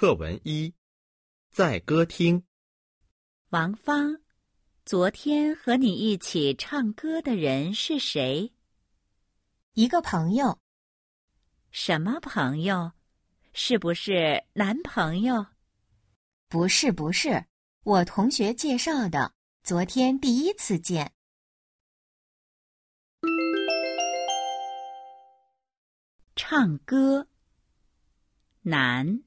课文一在歌厅。王芳昨天和你一起唱歌的人是谁？一个朋友。什么朋友？是不是男朋友？不是不是我同学介绍的昨天第一次见。唱歌。男